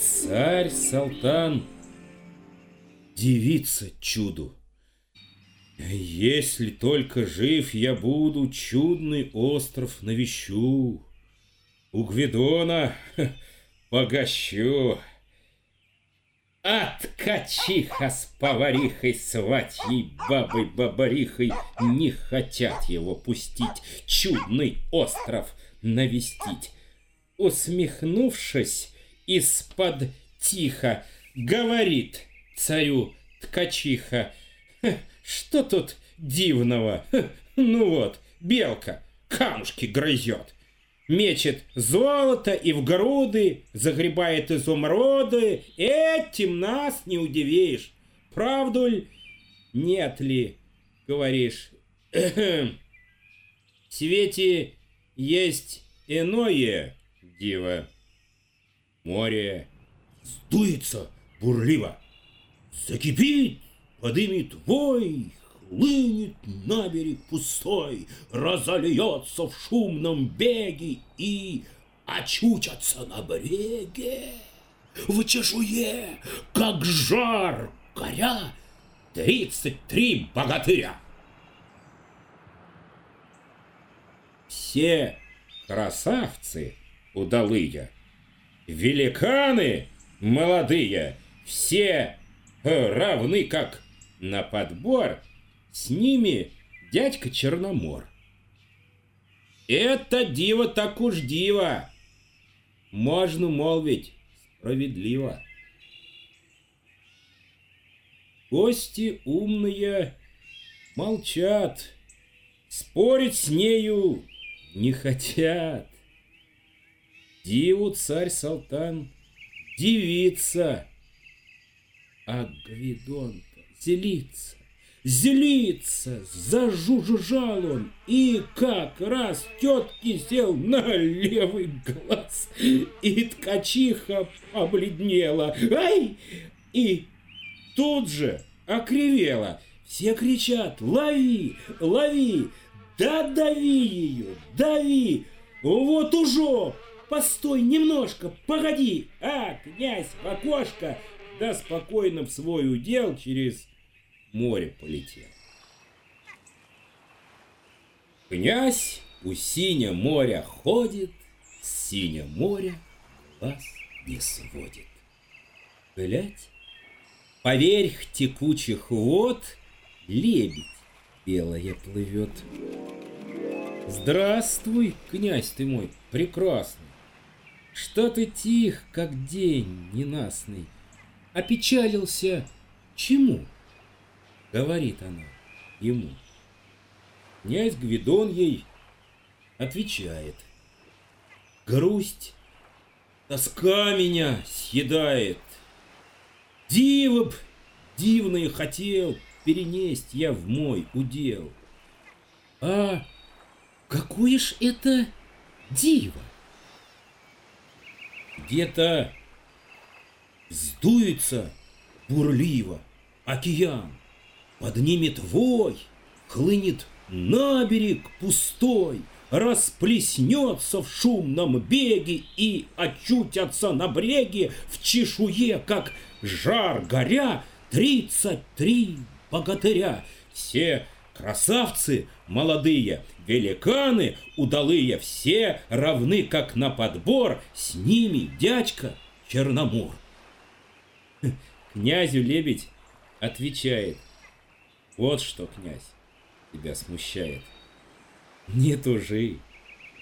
Царь Салтан дивится чуду. Если только жив я буду, чудный остров навещу. У Гвидона погощу. А ткачиха с поварихой, сватьей, бабой-бабарихой Не хотят его пустить, чудный остров навестить. Усмехнувшись, из-под тихо говорит царю ткачиха, что тут дивного? Ну вот, белка камушки грызет мечет золото и в груды, загребает изумруды. Этим нас не удивишь. Правду ли? Нет ли, говоришь? В свете есть иное диво. Море сдуется бурливо, закипит, подымет вой, хлынет на берег пустой, разольется в шумном беге и очутятся на бреге. В чешуе, как жар горя, тридцать три богатыря. Все красавцы удалые, великаны молодые, все равны как на подбор с ними дядька Черномор. Это диво так уж диво. Можно молвить справедливо. Гости умные молчат, спорить с нею не хотят. Диву царь Салтан дивится, а Гвидон-то зелится. Злится, зажужжал он, и как раз тетки сел на левый глаз, и ткачиха побледнела, ай, и тут же окривела. Все кричат «Лови! Лови! Да дави ее! Дави! Вот уже! Постой немножко! Погоди! А, князь окошко! Да спокойно в свой удел через море полетел. Князь у синя моря ходит, синя моря глаз не сводит. Глядь, поверх текучих вод лебедь белая плывет. Здравствуй, князь ты мой прекрасный. Что ты тих, как день ненастный? Опечалился чему? говорит она ему. Князь Гвидон ей отвечает. Грусть, тоска меня съедает. Диво б дивное хотел перенесть я в мой удел. А какое ж это диво? Где-то сдуется бурливо океан, Поднимет вой, хлынет на берег пустой, Расплеснется в шумном беге И очутятся на бреге В чешуе, как жар горя, Тридцать три богатыря. Все красавцы молодые, великаны удалые, Все равны, как на подбор, С ними дядька Черномор. Князю лебедь отвечает — вот что, князь, тебя смущает. Не тужи,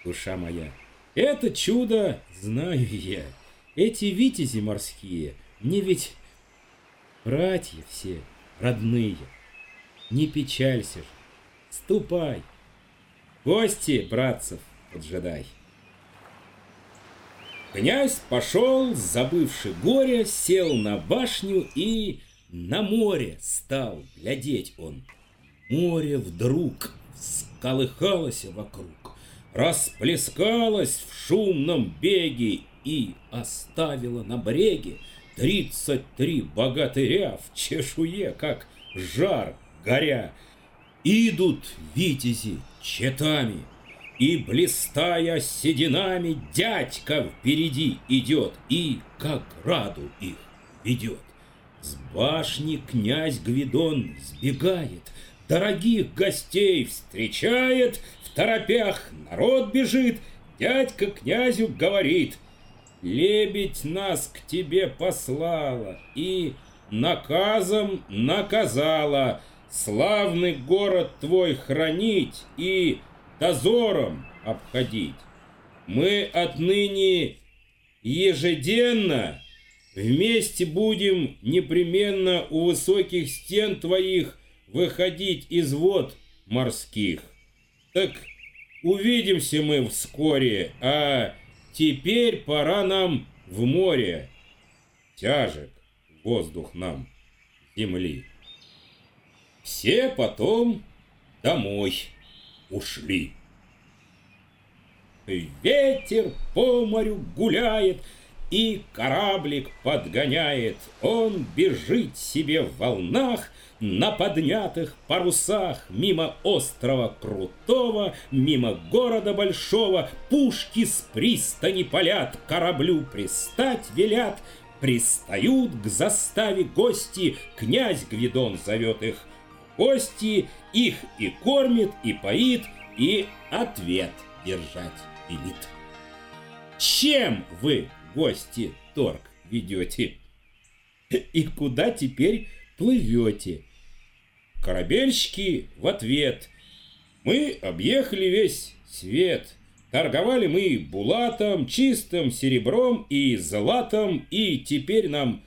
душа моя. Это чудо знаю я. Эти витязи морские, мне ведь братья все родные. Не печалься же, ступай. Гости, братцев, поджидай. Князь пошел, забывший горе, сел на башню и на море стал глядеть он. Море вдруг сколыхалось вокруг, расплескалось в шумном беге и оставило на бреге тридцать три богатыря в чешуе, как жар горя. Идут витязи четами, И, блистая сединами, дядька впереди идет И к ограду их ведет. С башни князь Гвидон сбегает, Дорогих гостей встречает, В торопях народ бежит, Дядька князю говорит, Лебедь нас к тебе послала И наказом наказала Славный город твой хранить И дозором обходить. Мы отныне ежеденно вместе будем непременно у высоких стен твоих выходить из вод морских. Так увидимся мы вскоре, а теперь пора нам в море. Тяжек воздух нам земли. Все потом домой ушли. Ветер по морю гуляет, и кораблик подгоняет. Он бежит себе в волнах, на поднятых парусах, мимо острова Крутого, мимо города Большого, пушки с пристани полят, кораблю пристать велят, пристают к заставе гости, князь Гвидон зовет их гости, их и кормит, и поит, и ответ держать велит. Чем вы, гости, торг ведете? И куда теперь плывете? Корабельщики в ответ. Мы объехали весь свет. Торговали мы булатом, чистым серебром и златом, и теперь нам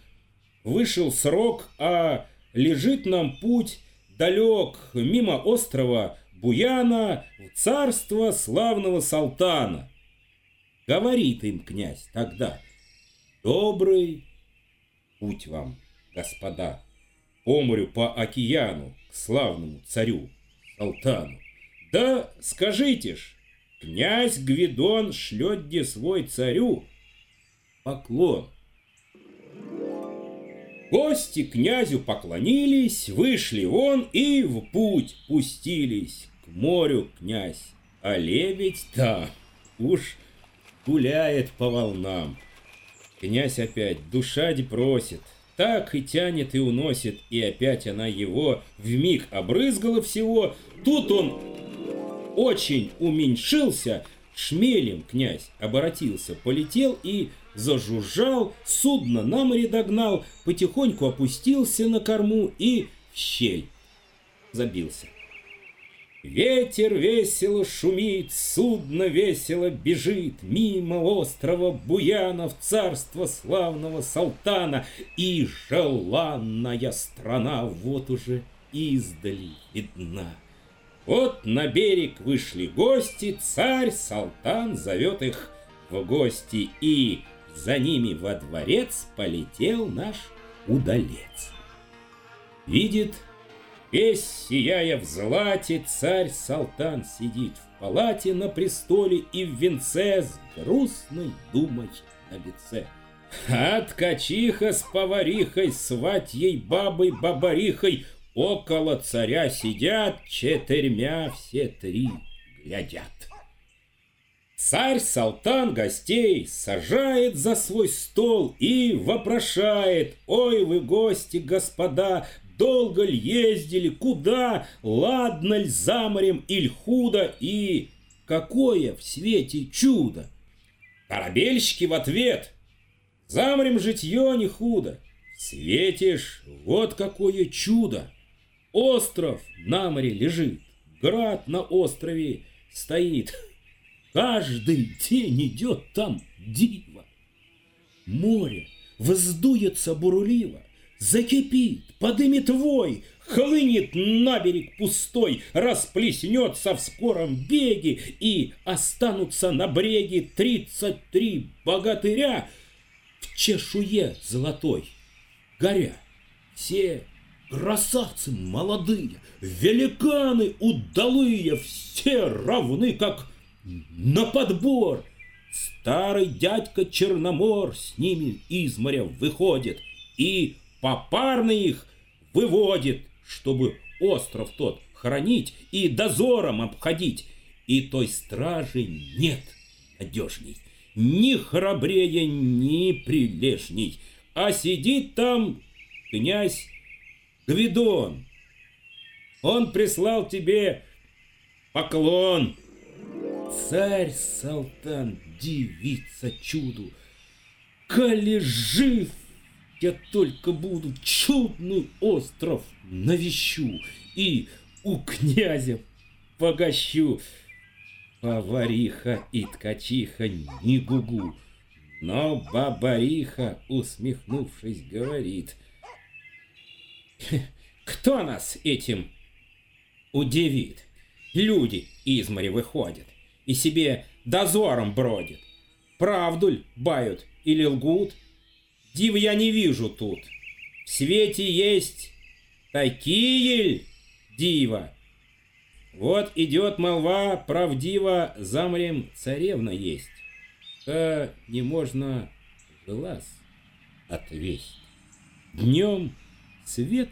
вышел срок, а лежит нам путь далек мимо острова Буяна в царство славного Салтана. Говорит им князь тогда, добрый путь вам, господа, по морю, по океану, к славному царю Салтану. Да скажите ж, князь Гвидон шлет где свой царю поклон. Гости князю поклонились, вышли вон и в путь пустились. К морю князь, а лебедь-то уж гуляет по волнам. Князь опять душади просит, так и тянет и уносит, и опять она его в миг обрызгала всего. Тут он очень уменьшился, шмелем князь оборотился, полетел и зажужжал, судно на море догнал, потихоньку опустился на корму и в щель забился. Ветер весело шумит, судно весело бежит Мимо острова Буяна в царство славного Салтана И желанная страна вот уже издали видна. Вот на берег вышли гости, царь Салтан зовет их в гости И за ними во дворец полетел наш удалец. Видит, весь сияя в злате, царь Салтан сидит в палате на престоле и в венце с грустной думой на лице. А ткачиха с поварихой, сватьей бабой бабарихой около царя сидят, четырьмя все три глядят. Царь Салтан гостей сажает за свой стол и вопрошает, «Ой вы, гости, господа, долго ли ездили, куда, ладно ли за морем иль худо, и какое в свете чудо?» Корабельщики в ответ, «За морем житье не худо, светишь, вот какое чудо! Остров на море лежит, град на острове стоит». Каждый день идет там диво. Море воздуется бурливо, закипит, подымет вой, хлынет на берег пустой, расплеснется в скором беге, и останутся на бреге тридцать три богатыря в чешуе золотой, горя. Все красавцы молодые, великаны удалые, все равны, как на подбор. Старый дядька Черномор с ними из моря выходит и попарно их выводит, чтобы остров тот хранить и дозором обходить. и той стражи нет надежней, ни храбрее, ни прилежней, а сидит там князь Гвидон. Он прислал тебе поклон. Царь Салтан дивится чуду. Коли жив я только буду, чудный остров навещу и у князя погощу. Повариха и ткачиха не гугу, но бабариха, усмехнувшись, говорит. Кто нас этим удивит? Люди из моря выходят и себе дозором бродят. Правду ль бают или лгут? Див я не вижу тут. В свете есть такие дива? Вот идет молва, правдиво, замрем царевна есть. А не можно глаз отвесть. Днем свет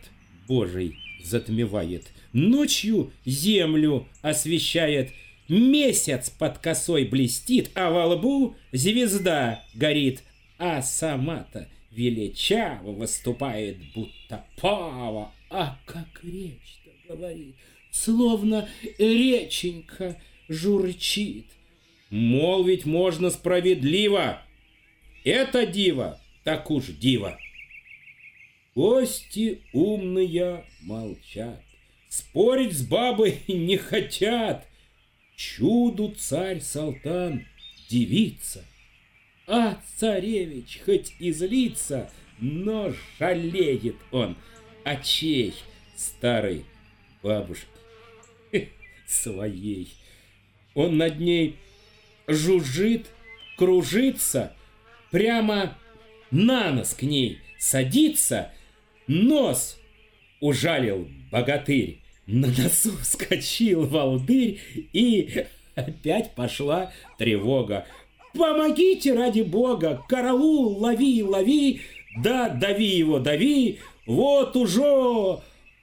Божий затмевает, ночью землю освещает, месяц под косой блестит, а во лбу звезда горит, а сама-то величаво выступает, будто пава, а как речь-то говорит, словно реченька журчит. Молвить можно справедливо, это диво, так уж диво. Гости умные молчат, спорить с бабой не хотят. Чуду царь-салтан девица, а царевич хоть и злится, но жалеет он очей старой бабушки своей. Он над ней жужжит, кружится, прямо на нос к ней садится, нос ужалил богатырь, на носу вскочил волдырь, и опять пошла тревога. «Помогите ради бога! Караул, лови, лови! Да, дави его, дави! Вот уже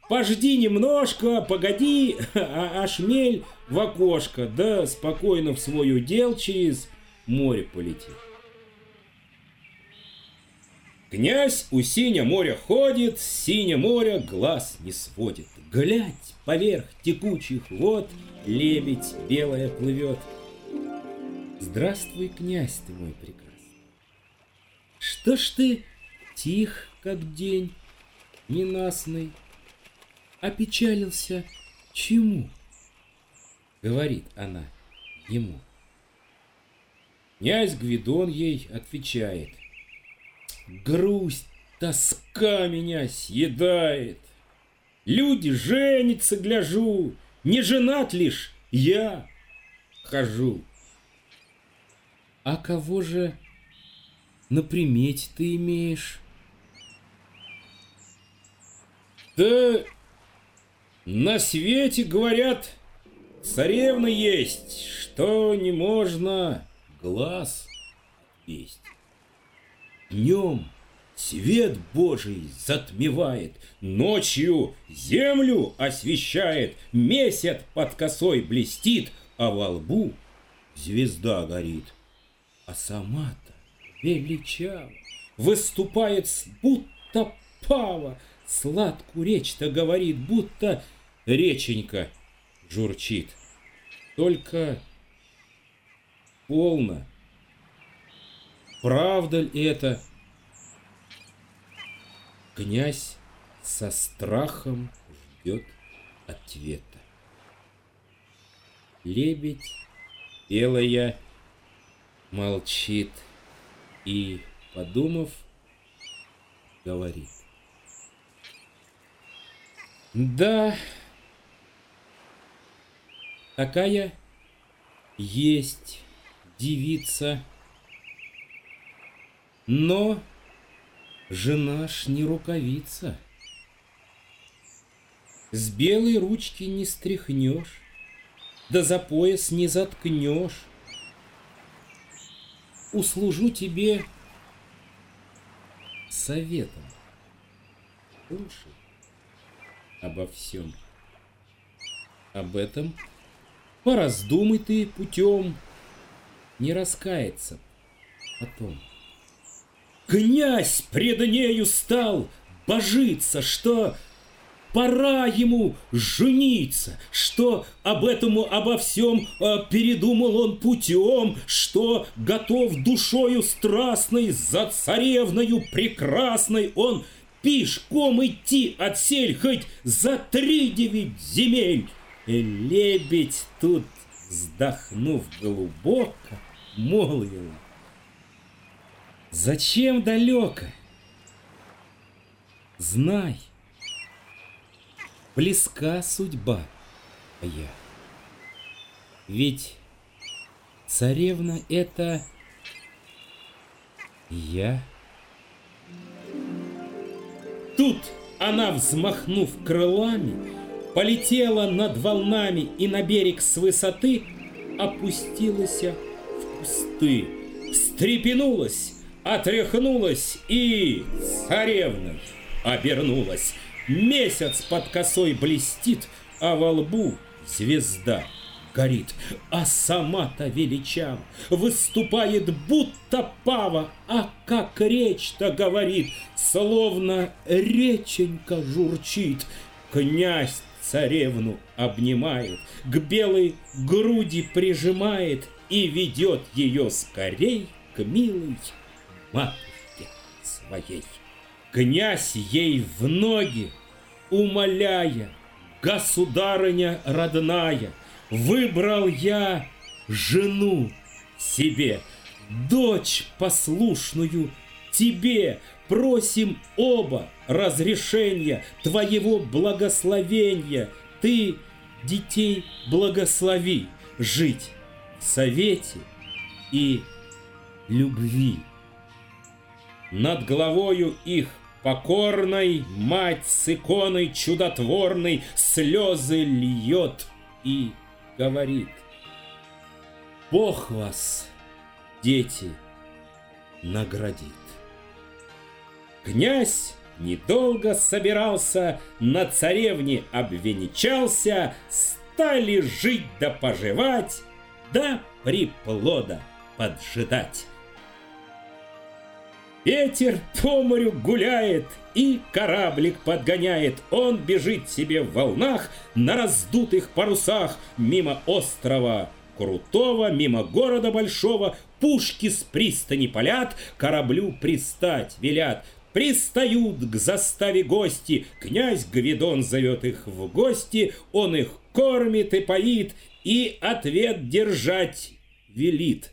Пожди немножко, погоди, а, а шмель в окошко, да спокойно в свой удел через море полетит. Князь у синя моря ходит, сине море глаз не сводит. Глядь, поверх текучих вод лебедь белая плывет. Здравствуй, князь ты мой прекрасный. Что ж ты тих, как день, ненастный, опечалился чему? Говорит она ему. Князь Гвидон ей отвечает. Грусть, тоска меня съедает. Люди женятся, гляжу, не женат лишь я хожу. А кого же на примете ты имеешь? Да на свете, говорят, царевны есть, что не можно глаз есть. Днем свет Божий затмевает, ночью землю освещает, месяц под косой блестит, а во лбу звезда горит. А сама-то величава выступает, будто пава, сладкую речь-то говорит, будто реченька журчит. Только полно. Правда ли это? Князь со страхом ждет ответа. Лебедь белая молчит и, подумав, говорит. Да, такая есть девица, но жена ж не рукавица. С белой ручки не стряхнешь, да за пояс не заткнешь. Услужу тебе советом. Слушай обо всем. Об этом Пораздумай ты путем, не раскается потом. Князь пред нею стал божиться, что пора ему жениться, что об этом, обо всем э, передумал он путем, что готов душою страстной за царевною прекрасной он пешком идти отсель хоть за три девять земель. Лебедь тут, вздохнув глубоко, молвила. Зачем далеко? Знай, близка судьба моя. Ведь царевна это я. Тут она, взмахнув крылами, полетела над волнами и на берег с высоты опустилась в кусты, встрепенулась, отряхнулась и царевна обернулась. Месяц под косой блестит, а во лбу звезда горит, а сама-то величав выступает, будто пава, а как речь-то говорит, словно реченька журчит. Князь царевну обнимает, к белой груди прижимает и ведет ее скорей к милой матушке своей. Князь ей в ноги, умоляя, государыня родная, выбрал я жену себе, дочь послушную тебе, просим оба разрешения твоего благословения. Ты детей благослови жить в совете и любви. Над головою их покорной мать с иконой чудотворной слезы льет и говорит. Бог вас, дети, наградит. Князь недолго собирался, на царевне обвенчался, стали жить да поживать, да приплода поджидать. Ветер по морю гуляет и кораблик подгоняет. Он бежит себе в волнах на раздутых парусах мимо острова крутого, мимо города большого. Пушки с пристани полят, кораблю пристать велят. Пристают к заставе гости, князь Гвидон зовет их в гости, он их кормит и поит, и ответ держать велит.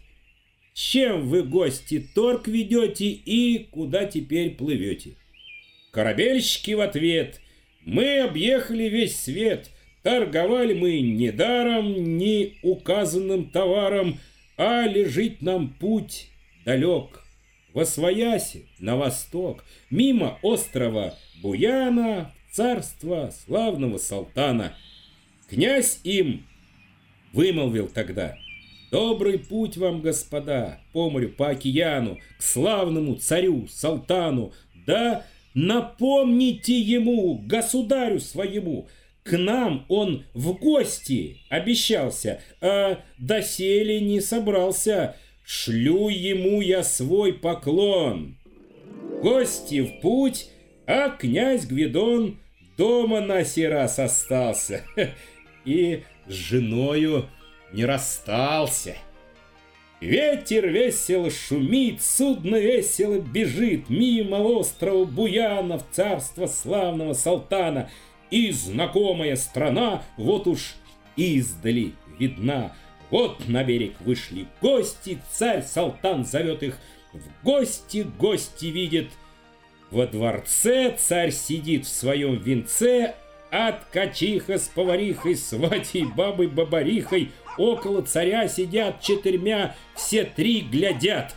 Чем вы, гости, торг ведете и куда теперь плывете? Корабельщики в ответ. Мы объехали весь свет. Торговали мы не даром, ни указанным товаром, а лежит нам путь далек. Во свояси, на восток, мимо острова Буяна, царство славного султана. Князь им вымолвил тогда — Добрый путь вам, господа, по морю, по океану, к славному царю, салтану. Да напомните ему, государю своему, к нам он в гости обещался, а доселе не собрался. Шлю ему я свой поклон. Гости в путь, а князь Гвидон дома на сей раз остался. И с женою не расстался. Ветер весело шумит, судно весело бежит мимо острова Буяна в царство славного Салтана, и знакомая страна вот уж издали видна. Вот на берег вышли гости, царь Салтан зовет их в гости, гости видит. Во дворце царь сидит в своем венце, а ткачиха с поварихой, сватей, бабой, бабарихой — Около царя сидят четырьмя, все три глядят.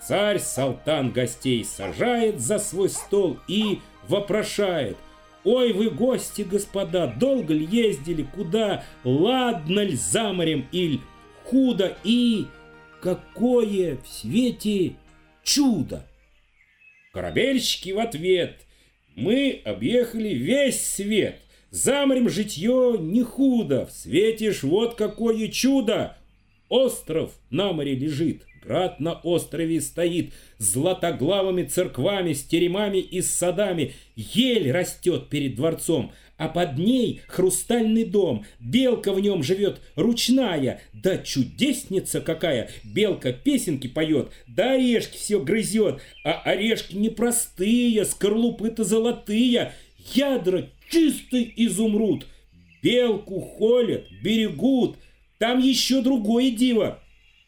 Царь Салтан гостей сажает за свой стол и вопрошает. Ой, вы гости, господа, долго ли ездили, куда? Ладно ли за морем иль худо? И какое в свете чудо? Корабельщики в ответ. Мы объехали весь свет. Замрем житье не худо, светишь вот какое чудо. Остров на море лежит, град на острове стоит, Златоглавыми церквами, с теремами и с садами, Ель растет перед дворцом, а под ней хрустальный дом, Белка в нем живет ручная, да чудесница какая, Белка песенки поет, да орешки все грызет, А орешки непростые, скорлупы-то золотые, Ядра чистый изумруд, Белку холят, берегут, там еще другое диво.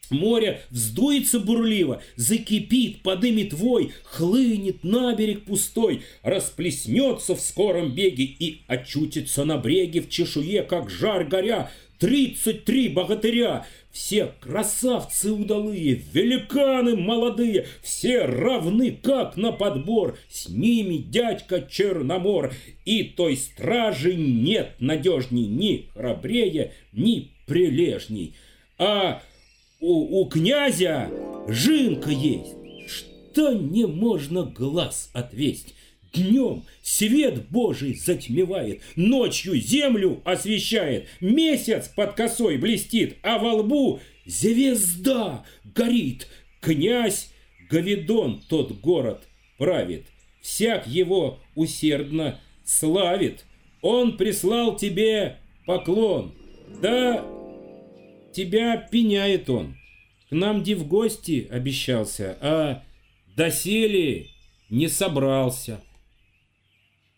Море вздуется бурливо, закипит, подымет вой, хлынет на берег пустой, расплеснется в скором беге и очутится на бреге в чешуе, как жар горя, тридцать три богатыря, все красавцы удалые, великаны молодые, все равны, как на подбор, с ними дядька Черномор, и той стражи нет надежней, ни храбрее, ни прилежней. А у, у князя жинка есть, что не можно глаз отвесть. Днем свет Божий затмевает, ночью землю освещает, месяц под косой блестит, а во лбу звезда горит. Князь Гавидон тот город правит, всяк его усердно славит. Он прислал тебе поклон, да тебя пеняет он. К нам ди в гости обещался, а доселе не собрался.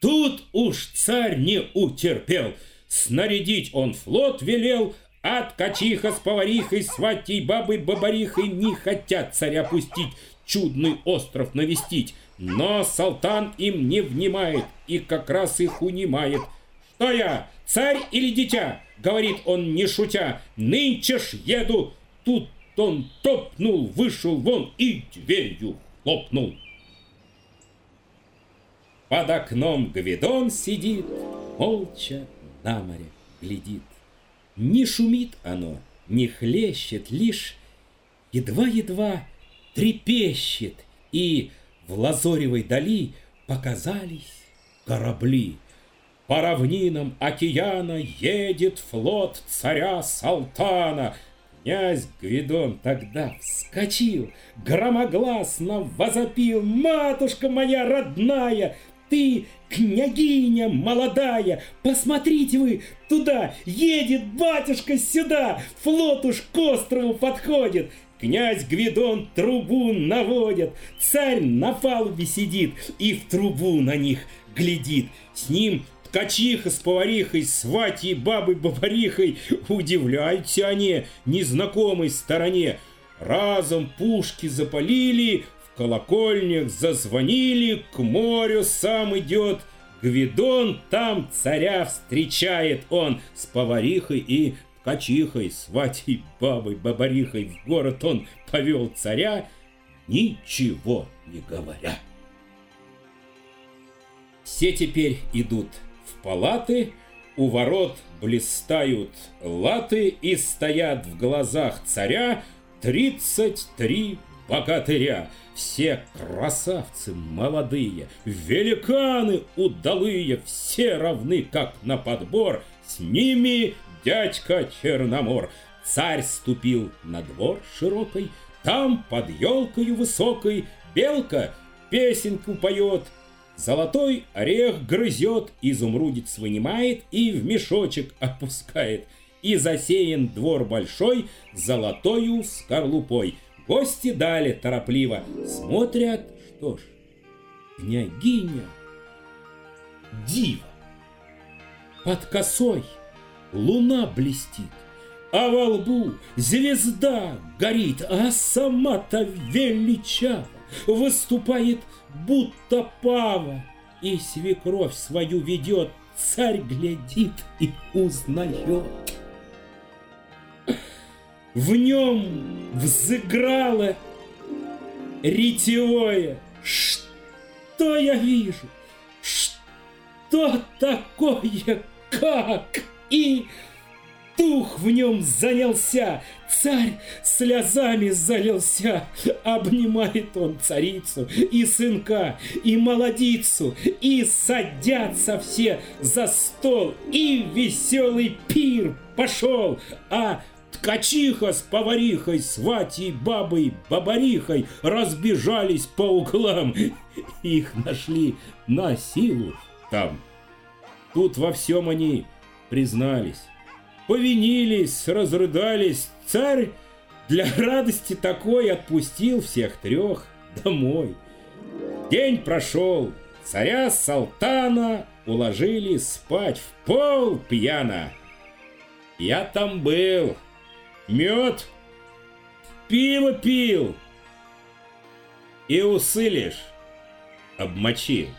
Тут уж царь не утерпел, снарядить он флот велел, от качиха с поварихой, сватей бабой бабарихой не хотят царя пустить, чудный остров навестить. Но Салтан им не внимает и как раз их унимает. Что я, царь или дитя? говорит он не шутя, нынче ж еду. Тут он топнул, вышел вон и дверью хлопнул. Под окном Гвидон сидит, молча на море глядит. Не шумит оно, не хлещет, лишь едва-едва трепещет, и в лазоревой дали показались корабли. По равнинам океана едет флот царя Салтана. Князь Гвидон тогда вскочил, громогласно возопил, «Матушка моя родная, ты княгиня молодая, посмотрите вы туда, едет батюшка сюда, флот уж к острову подходит, Князь Гвидон трубу наводит, царь на палубе сидит и в трубу на них глядит. С ним ткачиха с поварихой, сватьей, бабой, бабарихой, удивляются они незнакомой стороне. Разом пушки запалили, колокольнях зазвонили, к морю сам идет. Гвидон там царя встречает он с поварихой и ткачихой, сватей, бабой, бабарихой. В город он повел царя, ничего не говоря. Все теперь идут палаты, у ворот блистают латы и стоят в глазах царя тридцать три богатыря. Все красавцы молодые, великаны удалые, все равны, как на подбор, с ними дядька Черномор. Царь ступил на двор широкой, там под елкою высокой белка песенку поет, Золотой орех грызет, изумрудец вынимает и в мешочек опускает. И засеян двор большой золотою скорлупой. Гости дали торопливо, смотрят, что ж, княгиня дива. Под косой луна блестит, а во лбу звезда горит, а сама-то величава выступает будто пава, и свекровь свою ведет, царь глядит и узнает. В нем взыграло ретевое. Что я вижу? Что такое, как? И дух в нем занялся, царь слезами залился. Обнимает он царицу и сынка, и молодицу, и садятся все за стол, и веселый пир пошел, а Ткачиха с поварихой, сватей, бабой, бабарихой разбежались по углам. Их нашли на силу там. Тут во всем они признались. Повинились, разрыдались. Царь для радости такой отпустил всех трех домой. День прошел, царя Салтана уложили спать в пол пьяно. Я там был, мед, пиво пил. И усы лишь обмочил.